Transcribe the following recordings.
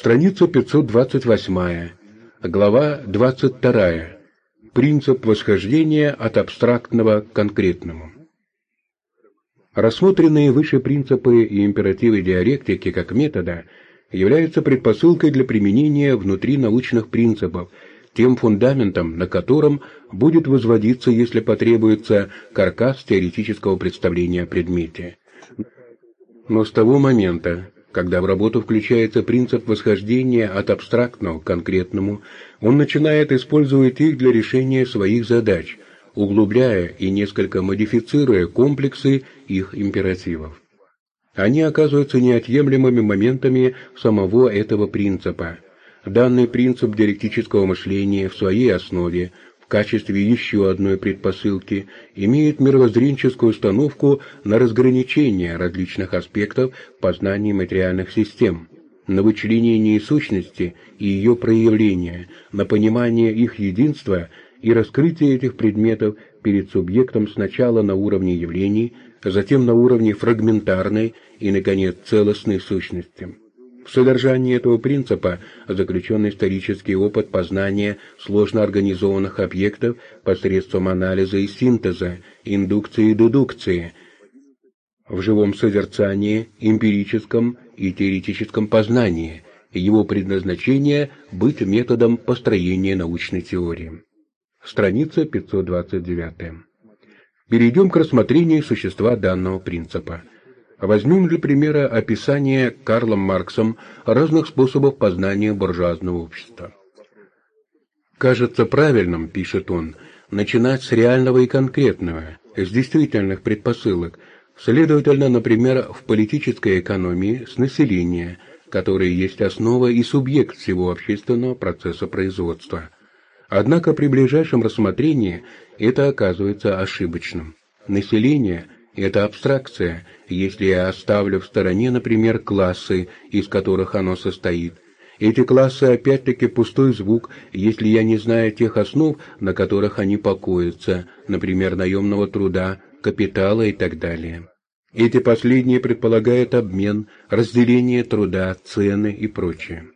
Страница 528, глава 22. Принцип восхождения от абстрактного к конкретному. Рассмотренные выше принципы и императивы диалектики как метода являются предпосылкой для применения внутри научных принципов, тем фундаментом, на котором будет возводиться, если потребуется, каркас теоретического представления о предмете. Но с того момента, когда в работу включается принцип восхождения от абстрактного к конкретному, он начинает использовать их для решения своих задач, углубляя и несколько модифицируя комплексы их императивов. Они оказываются неотъемлемыми моментами самого этого принципа. Данный принцип диалектического мышления в своей основе качестве еще одной предпосылки имеет мировоззренческую установку на разграничение различных аспектов познания материальных систем, на вычленение сущности и ее проявления, на понимание их единства и раскрытие этих предметов перед субъектом сначала на уровне явлений, затем на уровне фрагментарной и, наконец, целостной сущности. В содержании этого принципа заключен исторический опыт познания сложно организованных объектов посредством анализа и синтеза, индукции и дедукции, в живом созерцании, эмпирическом и теоретическом познании, его предназначение – быть методом построения научной теории. Страница 529. Перейдем к рассмотрению существа данного принципа – Возьмем для примера описание Карлом Марксом разных способов познания буржуазного общества. «Кажется правильным, — пишет он, — начинать с реального и конкретного, с действительных предпосылок, следовательно, например, в политической экономии с населения, которое есть основа и субъект всего общественного процесса производства. Однако при ближайшем рассмотрении это оказывается ошибочным. Население — это абстракция, если я оставлю в стороне, например, классы, из которых оно состоит. Эти классы опять-таки пустой звук, если я не знаю тех основ, на которых они покоятся, например, наемного труда, капитала и так далее. Эти последние предполагают обмен, разделение труда, цены и прочее.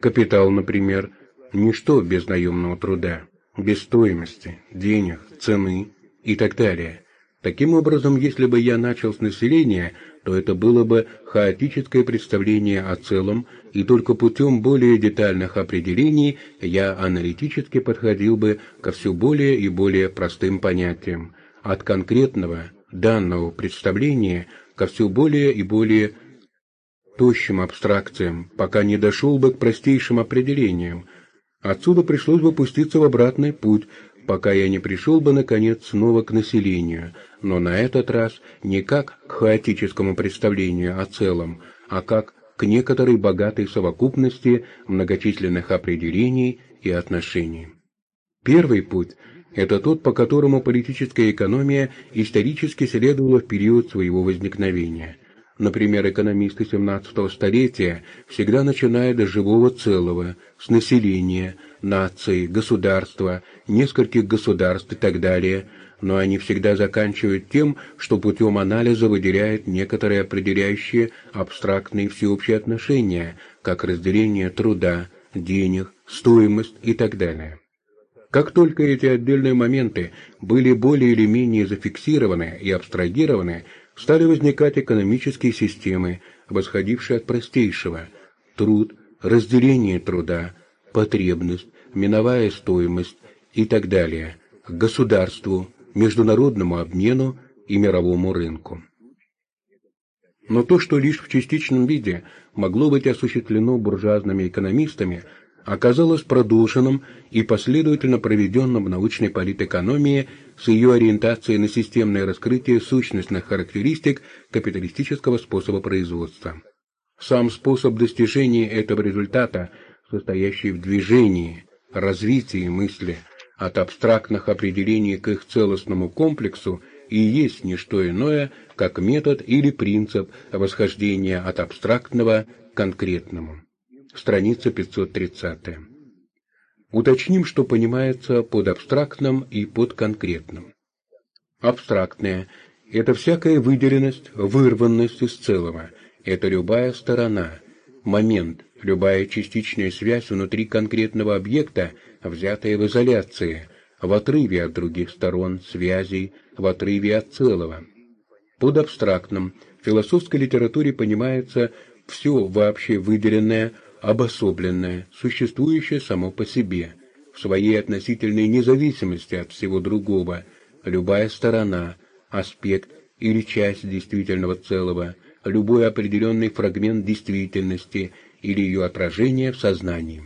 Капитал, например, ничто без наемного труда, без стоимости, денег, цены и так далее. Таким образом, если бы я начал с населения, то это было бы хаотическое представление о целом, и только путем более детальных определений я аналитически подходил бы ко все более и более простым понятиям, от конкретного, данного представления ко все более и более тощим абстракциям, пока не дошел бы к простейшим определениям. Отсюда пришлось бы пуститься в обратный путь, пока я не пришел бы, наконец, снова к населению, но на этот раз не как к хаотическому представлению о целом, а как к некоторой богатой совокупности многочисленных определений и отношений. Первый путь – это тот, по которому политическая экономия исторически следовала в период своего возникновения. Например, экономисты 17 столетия всегда начинают с живого целого, с населения, нации, государства, нескольких государств и так далее, но они всегда заканчивают тем, что путем анализа выделяют некоторые определяющие абстрактные всеобщие отношения, как разделение труда, денег, стоимость и так далее. Как только эти отдельные моменты были более или менее зафиксированы и абстрагированы, стали возникать экономические системы, восходившие от простейшего – труд, разделение труда, потребность, миновая стоимость и так далее, к государству, международному обмену и мировому рынку. Но то, что лишь в частичном виде могло быть осуществлено буржуазными экономистами, оказалось продолженным и последовательно проведенным в научной политэкономии с ее ориентацией на системное раскрытие сущностных характеристик капиталистического способа производства. Сам способ достижения этого результата, состоящий в движении, развитии мысли – от абстрактных определений к их целостному комплексу и есть не что иное, как метод или принцип восхождения от абстрактного к конкретному. Страница 530. Уточним, что понимается под абстрактным и под конкретным. Абстрактное – это всякая выделенность, вырванность из целого, это любая сторона, Момент – любая частичная связь внутри конкретного объекта, взятая в изоляции, в отрыве от других сторон, связей, в отрыве от целого. Под абстрактным в философской литературе понимается все вообще выделенное, обособленное, существующее само по себе, в своей относительной независимости от всего другого, любая сторона, аспект или часть действительного целого, любой определенный фрагмент действительности или ее отражение в сознании.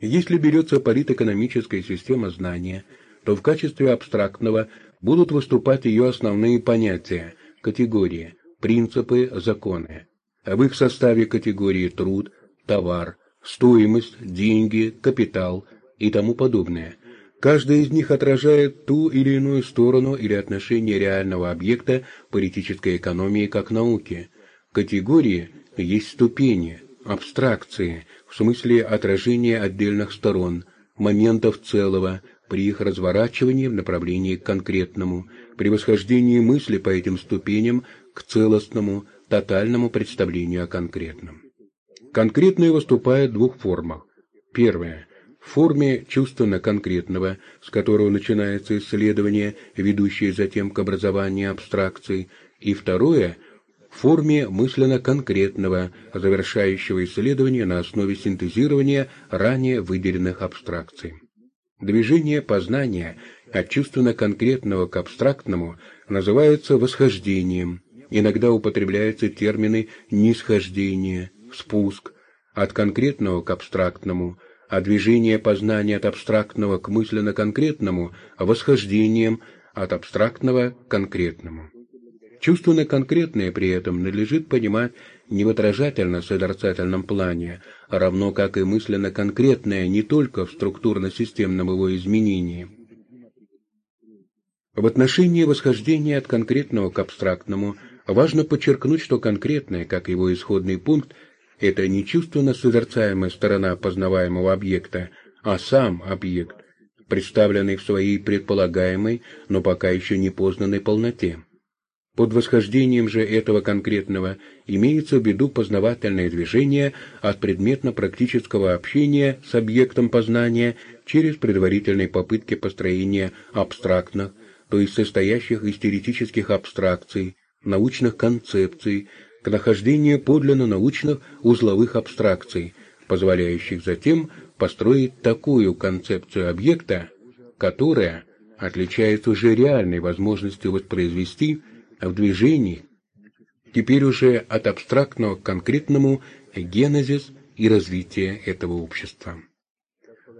Если берется политэкономическая система знания, то в качестве абстрактного будут выступать ее основные понятия, категории, принципы, законы. А в их составе категории труд, товар, стоимость, деньги, капитал и тому подобное. Каждая из них отражает ту или иную сторону или отношение реального объекта политической экономии как науки. Категории есть ступени, абстракции, в смысле отражения отдельных сторон, моментов целого, при их разворачивании в направлении к конкретному, при восхождении мысли по этим ступеням к целостному, тотальному представлению о конкретном. Конкретное выступает в двух формах. Первое в форме чувственно-конкретного, с которого начинается исследование, ведущее затем к образованию абстракций, и второе – в форме мысленно-конкретного, завершающего исследование на основе синтезирования ранее выделенных абстракций. Движение познания от чувственно-конкретного к абстрактному называется восхождением. Иногда употребляются термины нисхождение, спуск, от конкретного к абстрактному, а движение познания от абстрактного к мысленно-конкретному восхождением от абстрактного к конкретному. Чувственно-конкретное при этом надлежит понимать не в отражательно-созерцательном плане, равно как и мысленно-конкретное не только в структурно-системном его изменении. В отношении восхождения от конкретного к абстрактному важно подчеркнуть, что конкретное, как его исходный пункт, это не чувственно-созерцаемая сторона познаваемого объекта, а сам объект, представленный в своей предполагаемой, но пока еще не познанной полноте. Под восхождением же этого конкретного имеется в виду познавательное движение от предметно-практического общения с объектом познания через предварительные попытки построения абстрактных, то есть состоящих из теоретических абстракций, научных концепций, к нахождению подлинно научных узловых абстракций, позволяющих затем построить такую концепцию объекта, которая отличается уже реальной возможностью воспроизвести в движении, теперь уже от абстрактного к конкретному генезис и развитие этого общества.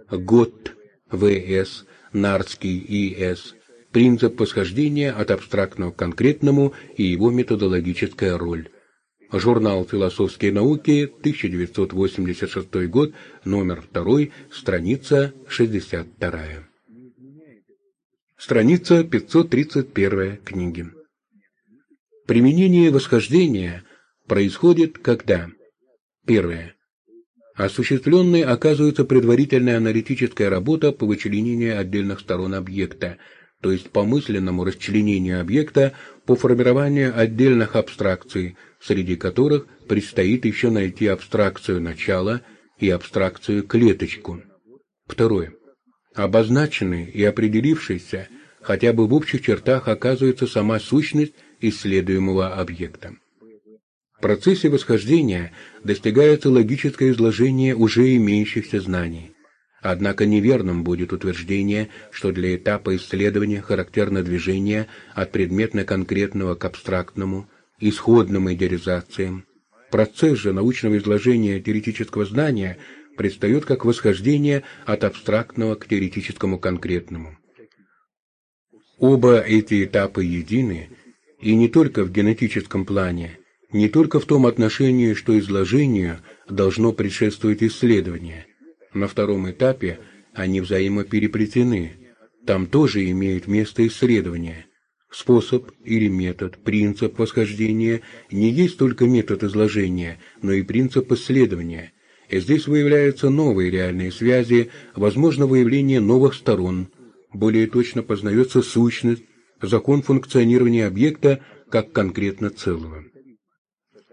Гот, В.С., Нарский, И.С., принцип восхождения от абстрактного к конкретному и его методологическая роль. Журнал «Философские науки», 1986 год, номер 2, страница 62. Страница 531 книги. Применение восхождения происходит когда Первое. Осуществленной оказывается предварительная аналитическая работа по вычленению отдельных сторон объекта, то есть по мысленному расчленению объекта по формированию отдельных абстракций, среди которых предстоит еще найти абстракцию начала и абстракцию клеточку. Второе. Обозначенной и определившейся хотя бы в общих чертах оказывается сама сущность исследуемого объекта. В процессе восхождения достигается логическое изложение уже имеющихся знаний. Однако неверным будет утверждение, что для этапа исследования характерно движение от предметно-конкретного к абстрактному, исходным идеализациям. Процесс же научного изложения теоретического знания предстает как восхождение от абстрактного к теоретическому конкретному. Оба эти этапа едины и не только в генетическом плане, не только в том отношении, что изложению должно предшествовать исследование. На втором этапе они взаимопереплетены. Там тоже имеет место исследование. Способ или метод, принцип восхождения не есть только метод изложения, но и принцип исследования. И здесь выявляются новые реальные связи, возможно выявление новых сторон. Более точно познается сущность, закон функционирования объекта как конкретно целого.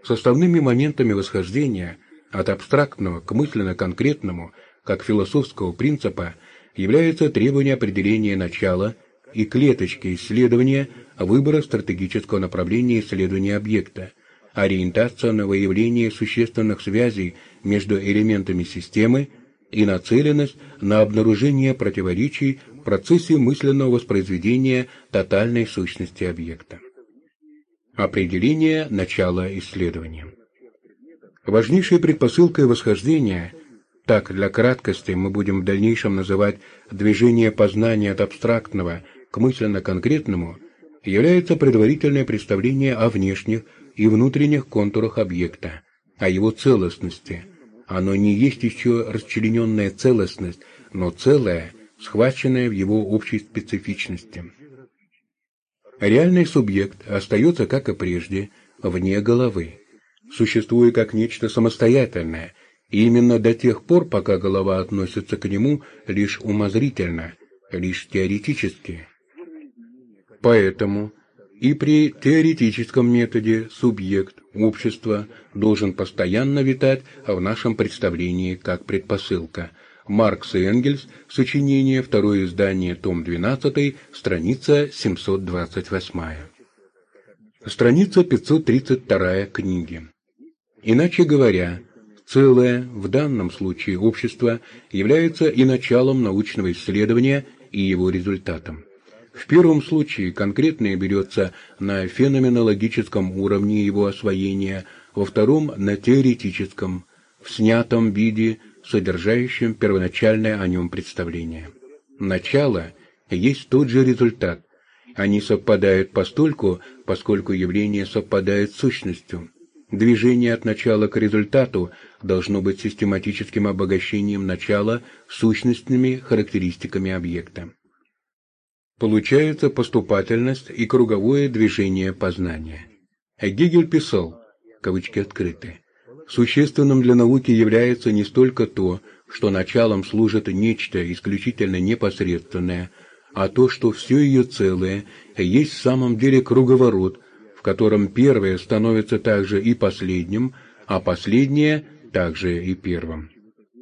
Составными моментами восхождения от абстрактного к мысленно-конкретному, как философского принципа, является требование определения начала и клеточки исследования выбора стратегического направления исследования объекта, ориентация на выявление существенных связей между элементами системы и нацеленность на обнаружение противоречий процессе мысленного воспроизведения тотальной сущности объекта. Определение начала исследования. Важнейшей предпосылкой восхождения, так для краткости мы будем в дальнейшем называть движение познания от абстрактного к мысленно-конкретному, является предварительное представление о внешних и внутренних контурах объекта, о его целостности. Оно не есть еще расчлененная целостность, но целое, схваченное в его общей специфичности. Реальный субъект остается, как и прежде, вне головы, существуя как нечто самостоятельное, и именно до тех пор, пока голова относится к нему лишь умозрительно, лишь теоретически. Поэтому и при теоретическом методе субъект, общество должен постоянно витать в нашем представлении как предпосылка. Маркс и Энгельс, сочинение, второе издание, том 12, страница 728. Страница 532 книги. Иначе говоря, целое, в данном случае общество, является и началом научного исследования, и его результатом. В первом случае конкретное берется на феноменологическом уровне его освоения, во втором – на теоретическом, в снятом виде, содержащем первоначальное о нем представление. Начало есть тот же результат. Они совпадают постольку, поскольку явление совпадает с сущностью. Движение от начала к результату должно быть систематическим обогащением начала сущностными характеристиками объекта. Получается поступательность и круговое движение познания. Гегель писал, кавычки открыты, существенным для науки является не столько то, что началом служит нечто исключительно непосредственное, а то, что все ее целое есть в самом деле круговорот, в котором первое становится также и последним, а последнее также и первым.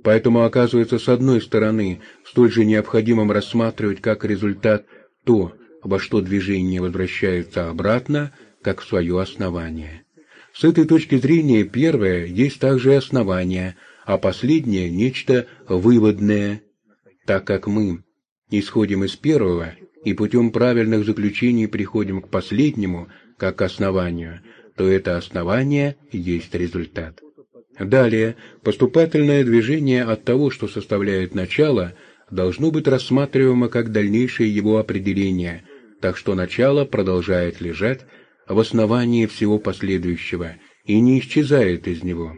Поэтому оказывается, с одной стороны, столь же необходимым рассматривать как результат – то, во что движение возвращается обратно, как в свое основание. С этой точки зрения первое есть также основание, а последнее – нечто выводное, так как мы исходим из первого и путем правильных заключений приходим к последнему, как к основанию, то это основание есть результат. Далее, поступательное движение от того, что составляет начало – должно быть рассматриваемо как дальнейшее его определение, так что начало продолжает лежать в основании всего последующего и не исчезает из него.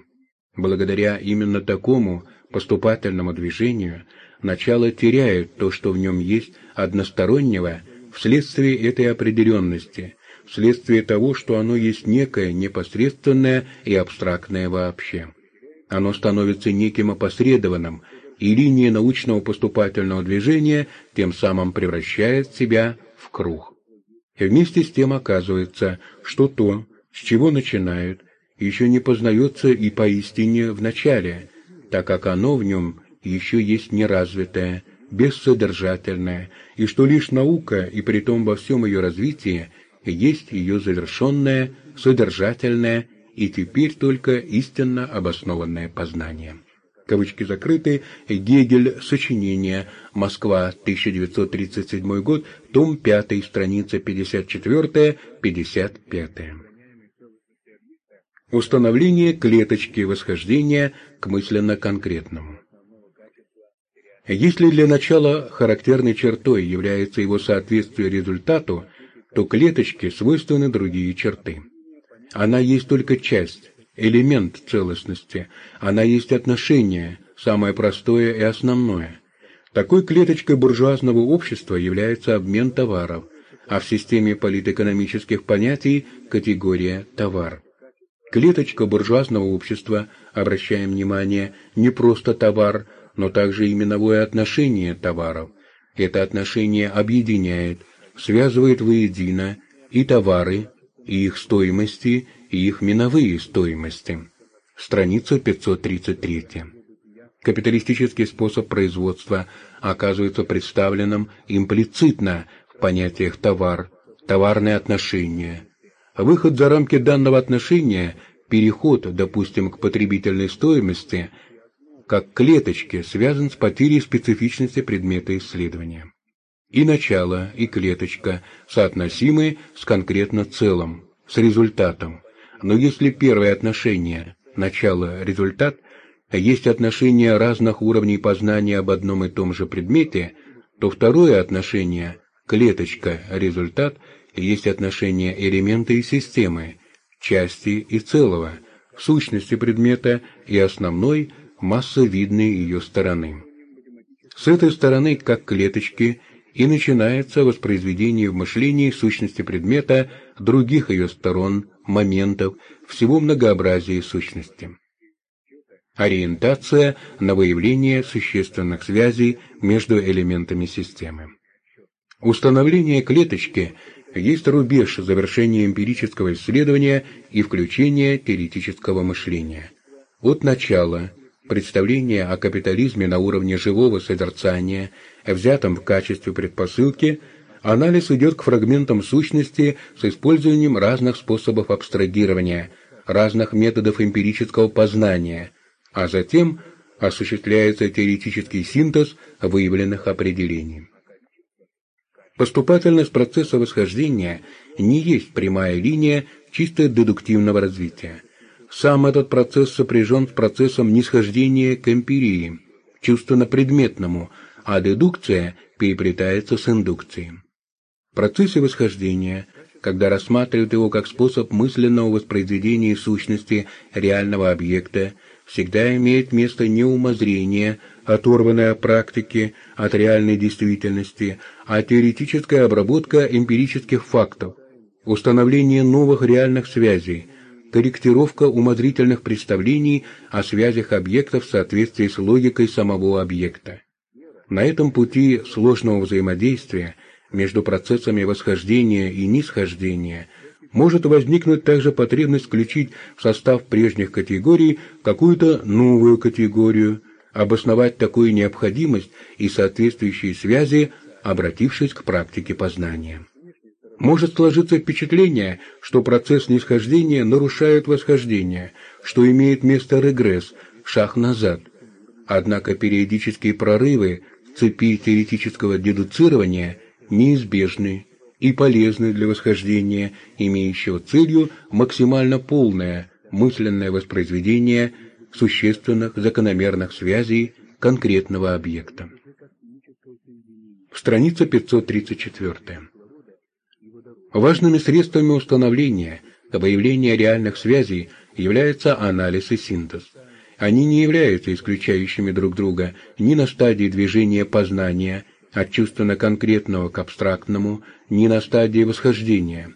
Благодаря именно такому поступательному движению начало теряет то, что в нем есть одностороннего вследствие этой определенности, вследствие того, что оно есть некое непосредственное и абстрактное вообще. Оно становится неким опосредованным, и линия научного поступательного движения тем самым превращает себя в круг. Вместе с тем оказывается, что то, с чего начинают, еще не познается и поистине в начале, так как оно в нем еще есть неразвитое, бессодержательное, и что лишь наука, и притом во всем ее развитии, есть ее завершенное, содержательное и теперь только истинно обоснованное познание кавычки закрыты, Гегель, сочинение, Москва, 1937 год, том 5, страница 54-55. Установление клеточки восхождения к мысленно-конкретному. Если для начала характерной чертой является его соответствие результату, то клеточке свойственны другие черты. Она есть только часть, элемент целостности, она есть отношение, самое простое и основное. Такой клеточкой буржуазного общества является обмен товаров, а в системе политэкономических понятий – категория «товар». Клеточка буржуазного общества, обращаем внимание, не просто товар, но также именовое отношение товаров. Это отношение объединяет, связывает воедино и товары, и их стоимости, и их миновые стоимости. Страница 533. Капиталистический способ производства оказывается представленным имплицитно в понятиях товар, товарные отношения. Выход за рамки данного отношения, переход, допустим, к потребительной стоимости, как клеточке, связан с потерей специфичности предмета исследования. И начало, и клеточка соотносимы с конкретно целым, с результатом. Но если первое отношение, начало-результат, есть отношение разных уровней познания об одном и том же предмете, то второе отношение, клеточка-результат, есть отношение элемента и системы, части и целого, сущности предмета и основной массовидной ее стороны. С этой стороны, как клеточки, и начинается воспроизведение в мышлении сущности предмета других ее сторон, моментов, всего многообразия сущности. Ориентация на выявление существенных связей между элементами системы. Установление клеточки есть рубеж завершения эмпирического исследования и включения теоретического мышления. От начала представление о капитализме на уровне живого созерцания, взятом в качестве предпосылки, анализ идет к фрагментам сущности с использованием разных способов абстрагирования, разных методов эмпирического познания, а затем осуществляется теоретический синтез выявленных определений. Поступательность процесса восхождения не есть прямая линия чисто дедуктивного развития. Сам этот процесс сопряжен с процессом нисхождения к эмпирии, чувственно-предметному, а дедукция переплетается с индукцией. В процессе восхождения, когда рассматривают его как способ мысленного воспроизведения сущности реального объекта, всегда имеет место не умозрение, оторванное от практики, от реальной действительности, а теоретическая обработка эмпирических фактов, установление новых реальных связей – корректировка умозрительных представлений о связях объектов в соответствии с логикой самого объекта. На этом пути сложного взаимодействия между процессами восхождения и нисхождения может возникнуть также потребность включить в состав прежних категорий какую-то новую категорию, обосновать такую необходимость и соответствующие связи, обратившись к практике познания. Может сложиться впечатление, что процесс нисхождения нарушает восхождение, что имеет место регресс, шаг назад. Однако периодические прорывы цепи теоретического дедуцирования неизбежны и полезны для восхождения, имеющего целью максимально полное мысленное воспроизведение существенных закономерных связей конкретного объекта. Страница 534. Важными средствами установления, выявления реальных связей являются анализ и синтез. Они не являются исключающими друг друга ни на стадии движения познания, от чувственно-конкретного к абстрактному, ни на стадии восхождения.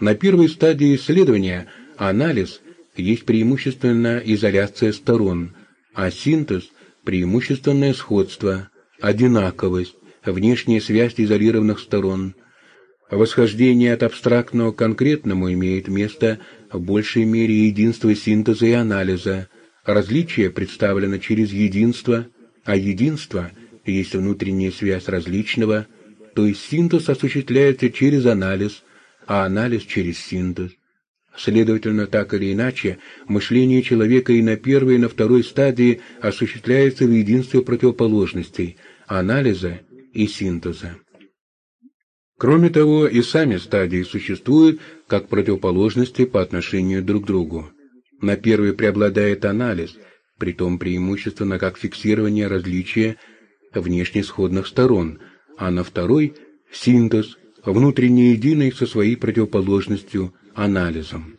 На первой стадии исследования анализ есть преимущественно изоляция сторон, а синтез – преимущественное сходство, одинаковость, внешняя связь изолированных сторон – Восхождение от абстрактного к конкретному имеет место в большей мере единство синтеза и анализа. Различие представлено через единство, а единство есть внутренняя связь различного, то есть синтез осуществляется через анализ, а анализ через синтез. Следовательно, так или иначе, мышление человека и на первой, и на второй стадии осуществляется в единстве противоположностей – анализа и синтеза. Кроме того, и сами стадии существуют как противоположности по отношению друг к другу. На первой преобладает анализ, притом преимущественно как фиксирование различия внешне сходных сторон, а на второй – синтез, внутренне единый со своей противоположностью – анализом.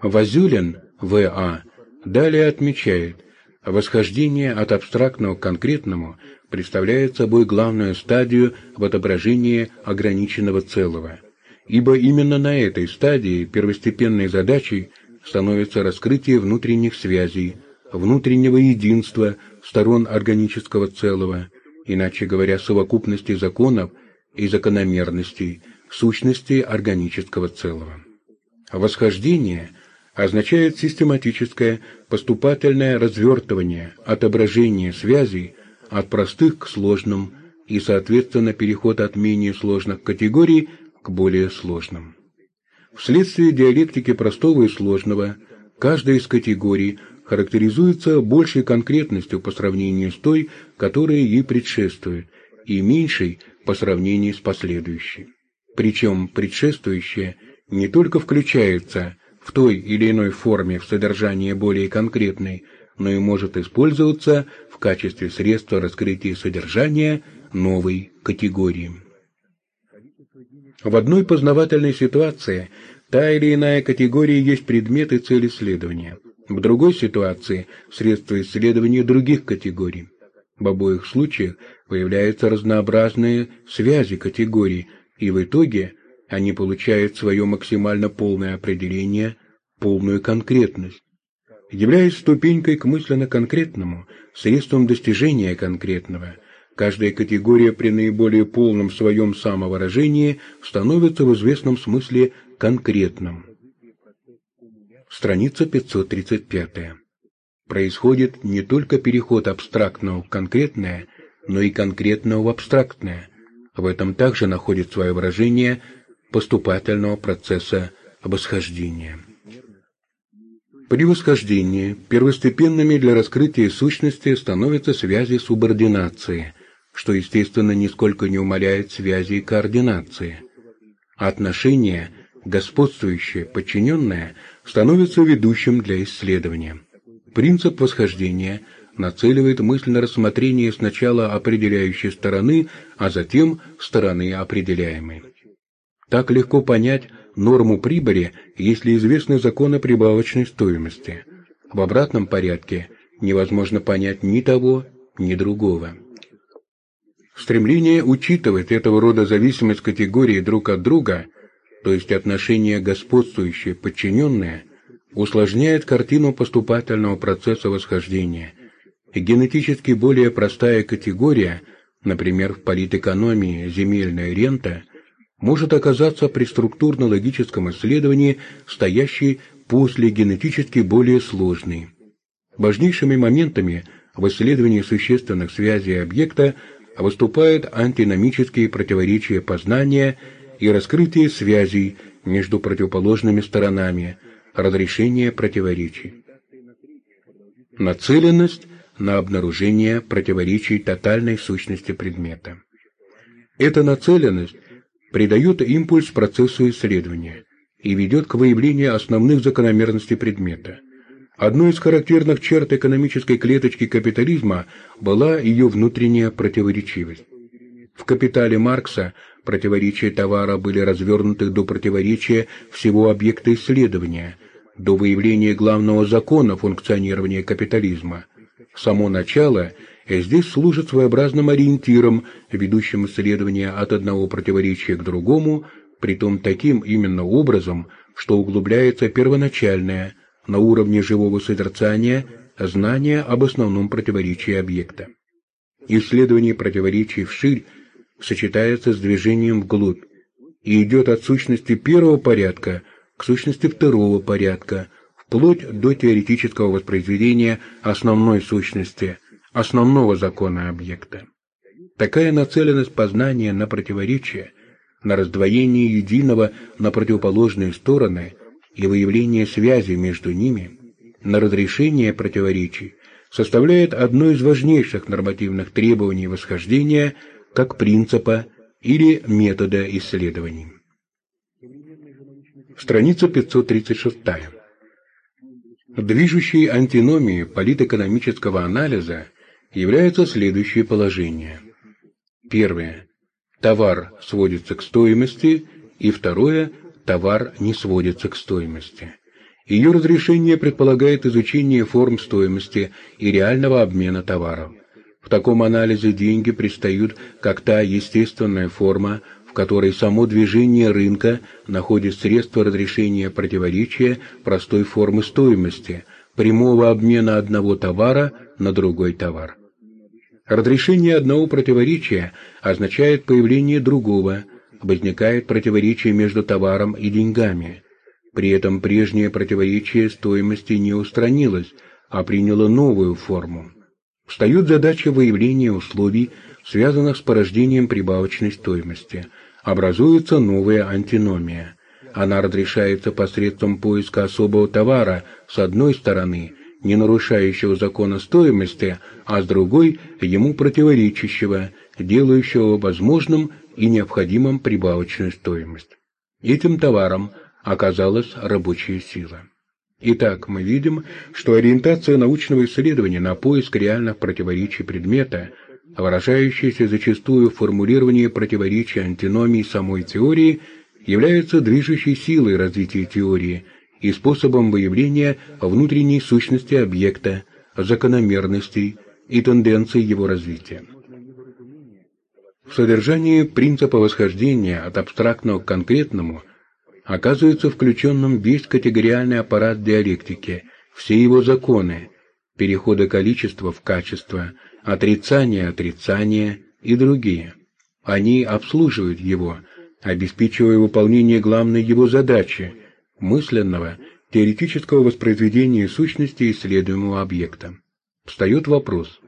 Вазюлин, В.А., далее отмечает, восхождение от абстрактного к конкретному – представляет собой главную стадию в отображении ограниченного целого, ибо именно на этой стадии первостепенной задачей становится раскрытие внутренних связей, внутреннего единства сторон органического целого, иначе говоря, совокупности законов и закономерностей, сущности органического целого. Восхождение означает систематическое поступательное развертывание, отображение связей от простых к сложным и, соответственно, переход от менее сложных категорий к более сложным. Вследствие диалектики простого и сложного, каждая из категорий характеризуется большей конкретностью по сравнению с той, которая ей предшествует, и меньшей по сравнению с последующей. Причем предшествующая не только включается в той или иной форме в содержание более конкретной, но и может использоваться в качестве средства раскрытия содержания новой категории. В одной познавательной ситуации та или иная категория есть предмет и цель исследования, в другой ситуации – средство исследования других категорий. В обоих случаях появляются разнообразные связи категорий, и в итоге они получают свое максимально полное определение, полную конкретность. Являясь ступенькой к мысленно конкретному, средством достижения конкретного, каждая категория при наиболее полном своем самовыражении становится в известном смысле конкретным. Страница 535. Происходит не только переход абстрактного в конкретное, но и конкретного в абстрактное. В этом также находит свое выражение поступательного процесса восхождения. При восхождении первостепенными для раскрытия сущности становятся связи субординации, что, естественно, нисколько не умаляет связи координации. Отношение, господствующее, подчиненное, становится ведущим для исследования. Принцип восхождения нацеливает мысль на рассмотрение сначала определяющей стороны, а затем стороны определяемой. Так легко понять норму прибыли, если известны законы прибавочной стоимости. В обратном порядке невозможно понять ни того, ни другого. Стремление учитывать этого рода зависимость категории друг от друга, то есть отношения господствующие, подчиненные, усложняет картину поступательного процесса восхождения. И генетически более простая категория, например, в политэкономии земельная рента – может оказаться при структурно-логическом исследовании, стоящей после генетически более сложной. Важнейшими моментами в исследовании существенных связей объекта выступают антиномические противоречия познания и раскрытие связей между противоположными сторонами, разрешение противоречий. Нацеленность на обнаружение противоречий тотальной сущности предмета. Эта нацеленность придает импульс процессу исследования и ведет к выявлению основных закономерностей предмета. Одной из характерных черт экономической клеточки капитализма была ее внутренняя противоречивость. В «Капитале» Маркса противоречия товара были развернуты до противоречия всего объекта исследования, до выявления главного закона функционирования капитализма. Само начало – здесь служит своеобразным ориентиром, ведущим исследование от одного противоречия к другому, притом таким именно образом, что углубляется первоначальное, на уровне живого созерцания, знание об основном противоречии объекта. Исследование противоречий вширь сочетается с движением вглубь и идет от сущности первого порядка к сущности второго порядка, вплоть до теоретического воспроизведения основной сущности, основного закона объекта. Такая нацеленность познания на противоречие, на раздвоение единого на противоположные стороны и выявление связи между ними, на разрешение противоречий, составляет одно из важнейших нормативных требований восхождения как принципа или метода исследований. Страница 536. Движущей антиномией политэкономического анализа являются следующие положения. Первое. Товар сводится к стоимости, и второе. Товар не сводится к стоимости. Ее разрешение предполагает изучение форм стоимости и реального обмена товаров. В таком анализе деньги предстают как та естественная форма, в которой само движение рынка находит средства разрешения противоречия простой формы стоимости, прямого обмена одного товара на другой товар. Разрешение одного противоречия означает появление другого, возникает противоречие между товаром и деньгами. При этом прежнее противоречие стоимости не устранилось, а приняло новую форму. Встает задача выявления условий, связанных с порождением прибавочной стоимости. Образуется новая антиномия. Она разрешается посредством поиска особого товара с одной стороны, не нарушающего закона стоимости, а с другой – ему противоречащего, делающего возможным и необходимым прибавочную стоимость. Этим товаром оказалась рабочая сила. Итак, мы видим, что ориентация научного исследования на поиск реальных противоречий предмета, выражающаяся зачастую в формулировании противоречий антиномий самой теории, является движущей силой развития теории и способом выявления внутренней сущности объекта, закономерностей и тенденций его развития. В содержании принципа восхождения от абстрактного к конкретному оказывается включенным весь категориальный аппарат диалектики, все его законы, перехода количества в качество, отрицания отрицания и другие. Они обслуживают его, обеспечивая выполнение главной его задачи – мысленного, теоретического воспроизведения сущности исследуемого объекта. Встает вопрос,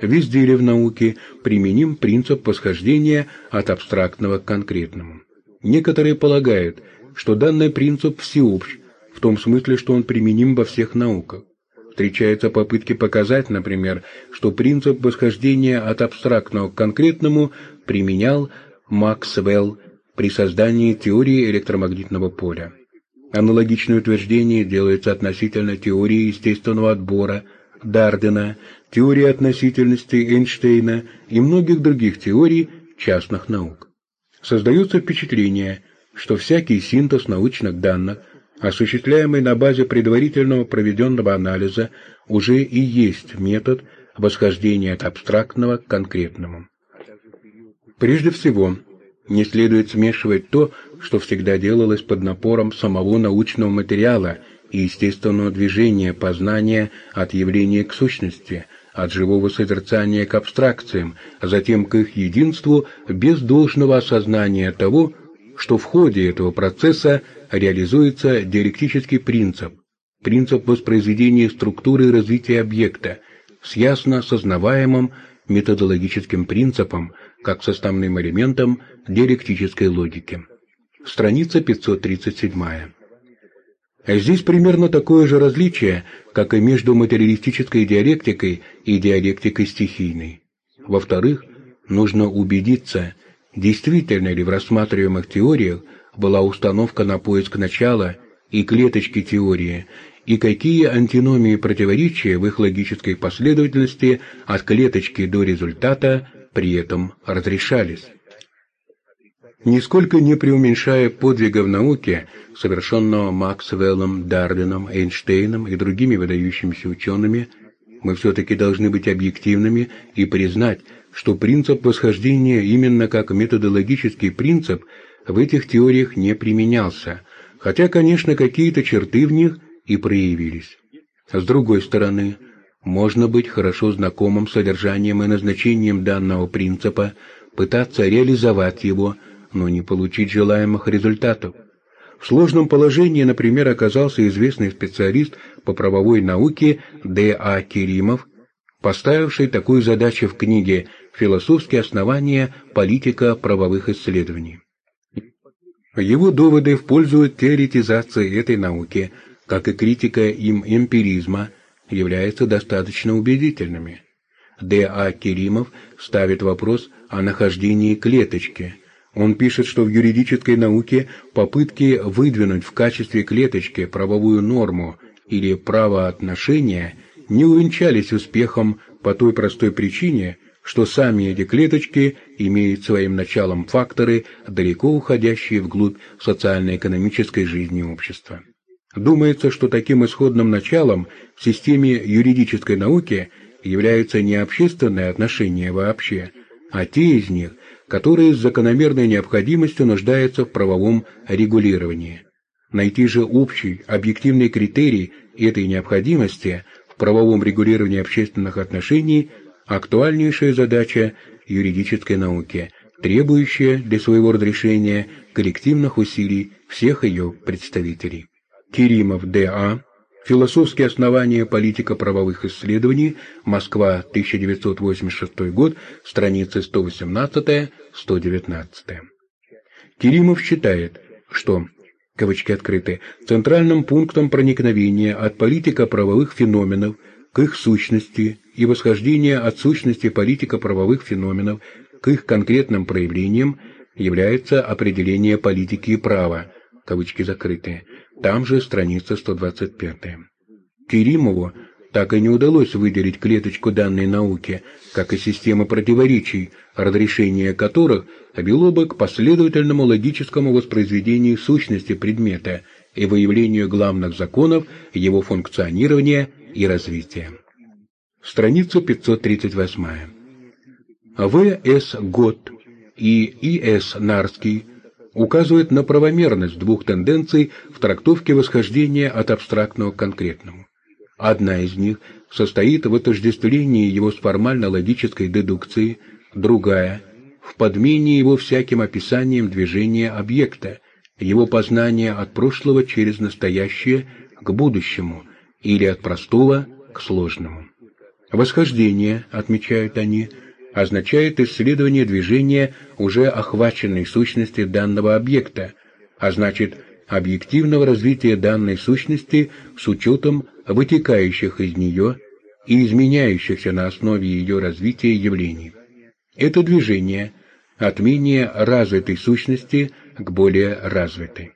везде ли в науке применим принцип восхождения от абстрактного к конкретному. Некоторые полагают, что данный принцип всеобщ, в том смысле, что он применим во всех науках. Встречаются попытки показать, например, что принцип восхождения от абстрактного к конкретному применял Максвелл при создании теории электромагнитного поля. Аналогичное утверждение делается относительно теории естественного отбора Дардена, теории относительности Эйнштейна и многих других теорий частных наук. Создается впечатление, что всякий синтез научных данных, осуществляемый на базе предварительного проведенного анализа, уже и есть метод восхождения от абстрактного к конкретному. Прежде всего, не следует смешивать то, что всегда делалось под напором самого научного материала и естественного движения познания от явления к сущности, от живого созерцания к абстракциям, а затем к их единству без должного осознания того, что в ходе этого процесса реализуется диалектический принцип, принцип воспроизведения структуры развития объекта с ясно сознаваемым методологическим принципом как составным элементом диалектической логики. Страница 537. Здесь примерно такое же различие, как и между материалистической диалектикой и диалектикой стихийной. Во-вторых, нужно убедиться, Действительно ли в рассматриваемых теориях была установка на поиск начала и клеточки теории, и какие антиномии противоречия в их логической последовательности от клеточки до результата при этом разрешались. Нисколько не преуменьшая подвига в науке, совершенного Максвеллом, Дарвином, Эйнштейном и другими выдающимися учеными, мы все-таки должны быть объективными и признать, что принцип восхождения именно как методологический принцип в этих теориях не применялся, хотя, конечно, какие-то черты в них и проявились. С другой стороны, можно быть хорошо знакомым содержанием и назначением данного принципа, пытаться реализовать его, но не получить желаемых результатов. В сложном положении, например, оказался известный специалист по правовой науке Д. А. Керимов, поставивший такую задачу в книге «Философские основания политика правовых исследований». Его доводы в пользу теоретизации этой науки, как и критика им эмпиризма, являются достаточно убедительными. Д. А. Керимов ставит вопрос о нахождении клеточки. Он пишет, что в юридической науке попытки выдвинуть в качестве клеточки правовую норму или правоотношения не увенчались успехом по той простой причине, что сами эти клеточки имеют своим началом факторы, далеко уходящие вглубь социально-экономической жизни общества. Думается, что таким исходным началом в системе юридической науки являются не общественные отношения вообще, а те из них, которые с закономерной необходимостью нуждаются в правовом регулировании. Найти же общий, объективный критерий этой необходимости в правовом регулировании общественных отношений – актуальнейшая задача юридической науки, требующая для своего разрешения коллективных усилий всех ее представителей. Керимов Д.А. Философские основания политико-правовых исследований. Москва, 1986 год, страницы 118-119. Керимов считает, что кавычки открыты, центральным пунктом проникновения от политико-правовых феноменов к их сущности и восхождения от сущности политико-правовых феноменов к их конкретным проявлениям является определение политики и права, кавычки закрытые, там же страница 125. Керимову так и не удалось выделить клеточку данной науки, как и система противоречий, разрешение которых вело бы к последовательному логическому воспроизведению сущности предмета и выявлению главных законов его функционирования и развития. Страница 538. В. С. Гот и И. С. Нарский указывают на правомерность двух тенденций в трактовке восхождения от абстрактного к конкретному. Одна из них состоит в отождествлении его с формально-логической дедукцией, другая – в подмене его всяким описанием движения объекта, его познания от прошлого через настоящее к будущему или от простого к сложному. Восхождение, отмечают они, означает исследование движения уже охваченной сущности данного объекта, а значит объективного развития данной сущности с учетом вытекающих из нее и изменяющихся на основе ее развития явлений. Это движение от менее развитой сущности к более развитой.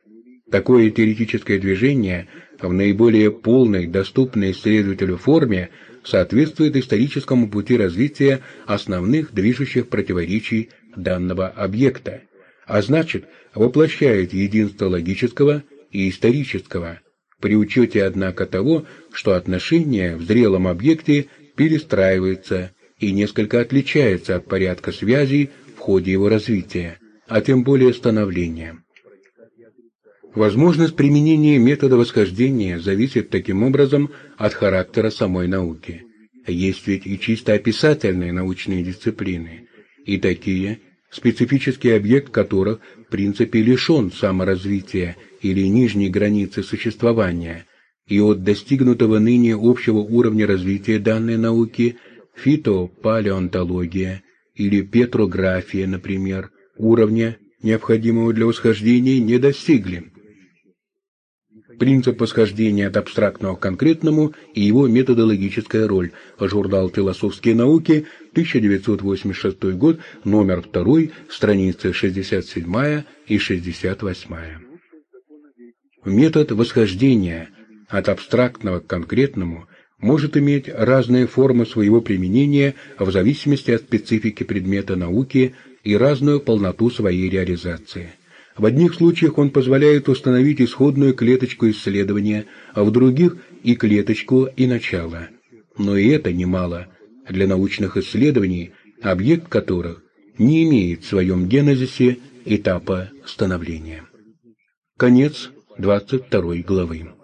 Такое теоретическое движение в наиболее полной, доступной исследователю форме соответствует историческому пути развития основных движущих противоречий данного объекта, а значит, воплощает единство логического и исторического, при учете, однако, того, что отношения в зрелом объекте перестраиваются и несколько отличаются от порядка связей в ходе его развития, а тем более становления. Возможность применения метода восхождения зависит таким образом от характера самой науки. Есть ведь и чисто описательные научные дисциплины, и такие, специфический объект которых в принципе лишен саморазвития или нижней границы существования, и от достигнутого ныне общего уровня развития данной науки фитопалеонтология или петрография, например, уровня, необходимого для восхождения, не достигли. Принцип восхождения от абстрактного к конкретному и его методологическая роль. Журнал «Философские науки», 1986 год, номер 2, страницы 67 и 68. Метод восхождения от абстрактного к конкретному может иметь разные формы своего применения в зависимости от специфики предмета науки и разную полноту своей реализации. В одних случаях он позволяет установить исходную клеточку исследования, а в других и клеточку, и начало. Но и это немало для научных исследований, объект которых не имеет в своем генезисе этапа становления. Конец 22 главы.